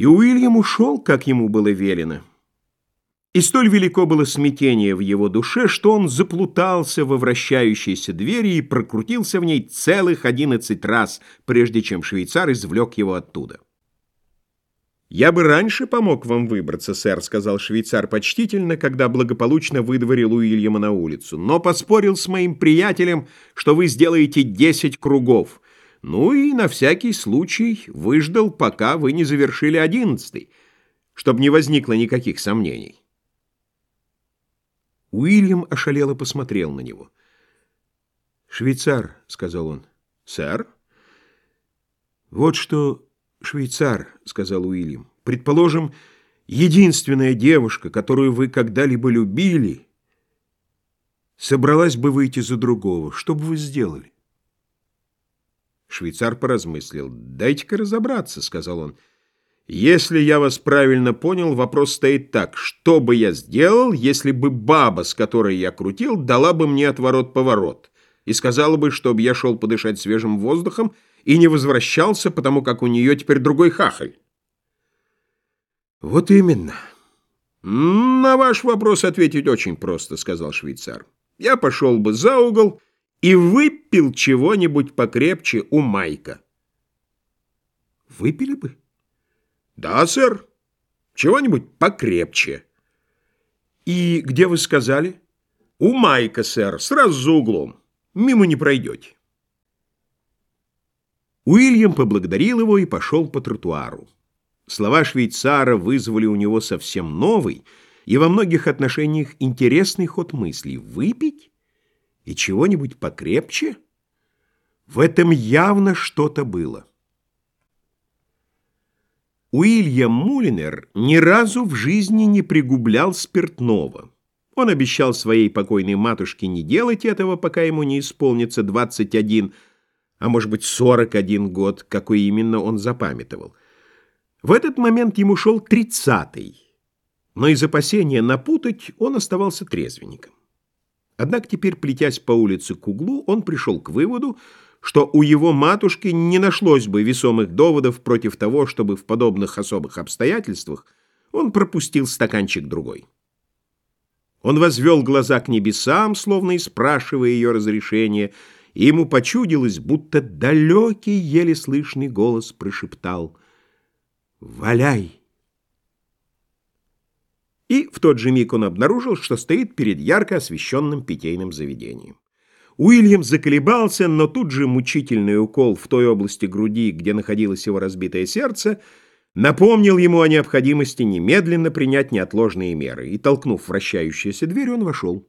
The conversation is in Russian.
И Уильям ушел, как ему было велено. И столь велико было смятение в его душе, что он заплутался во вращающейся двери и прокрутился в ней целых одиннадцать раз, прежде чем швейцар извлек его оттуда. «Я бы раньше помог вам выбраться, сэр», — сказал швейцар почтительно, когда благополучно выдворил Уильяма на улицу, «но поспорил с моим приятелем, что вы сделаете десять кругов. Ну и на всякий случай выждал, пока вы не завершили одиннадцатый, чтобы не возникло никаких сомнений». Уильям ошалело посмотрел на него. «Швейцар», — сказал он. «Сэр?» «Вот что «Швейцар», — сказал Уильям, — «предположим, единственная девушка, которую вы когда-либо любили, собралась бы выйти за другого. Что бы вы сделали?» Швейцар поразмыслил. «Дайте-ка разобраться», — сказал он. «Если я вас правильно понял, вопрос стоит так. Что бы я сделал, если бы баба, с которой я крутил, дала бы мне отворот-поворот и сказала бы, чтобы я шел подышать свежим воздухом, — и не возвращался, потому как у нее теперь другой хахаль. Вот именно. На ваш вопрос ответить очень просто, сказал швейцар. Я пошел бы за угол и выпил чего-нибудь покрепче у Майка. Выпили бы? Да, сэр. Чего-нибудь покрепче. И где вы сказали? У Майка, сэр, сразу за углом. Мимо не пройдете. Уильям поблагодарил его и пошел по тротуару. Слова швейцара вызвали у него совсем новый и во многих отношениях интересный ход мыслей. Выпить? И чего-нибудь покрепче? В этом явно что-то было. Уильям Мулинер ни разу в жизни не пригублял спиртного. Он обещал своей покойной матушке не делать этого, пока ему не исполнится 21 лет, а может быть 41 год, какой именно он запамятовал. В этот момент ему шел тридцатый, но из опасения напутать он оставался трезвенником. Однако теперь, плетясь по улице к углу, он пришел к выводу, что у его матушки не нашлось бы весомых доводов против того, чтобы в подобных особых обстоятельствах он пропустил стаканчик другой. Он возвел глаза к небесам, словно и спрашивая ее разрешения, и ему почудилось, будто далекий, еле слышный голос прошептал «Валяй!». И в тот же миг он обнаружил, что стоит перед ярко освещенным питейным заведением. Уильям заколебался, но тут же мучительный укол в той области груди, где находилось его разбитое сердце, напомнил ему о необходимости немедленно принять неотложные меры, и, толкнув вращающуюся дверь, он вошел.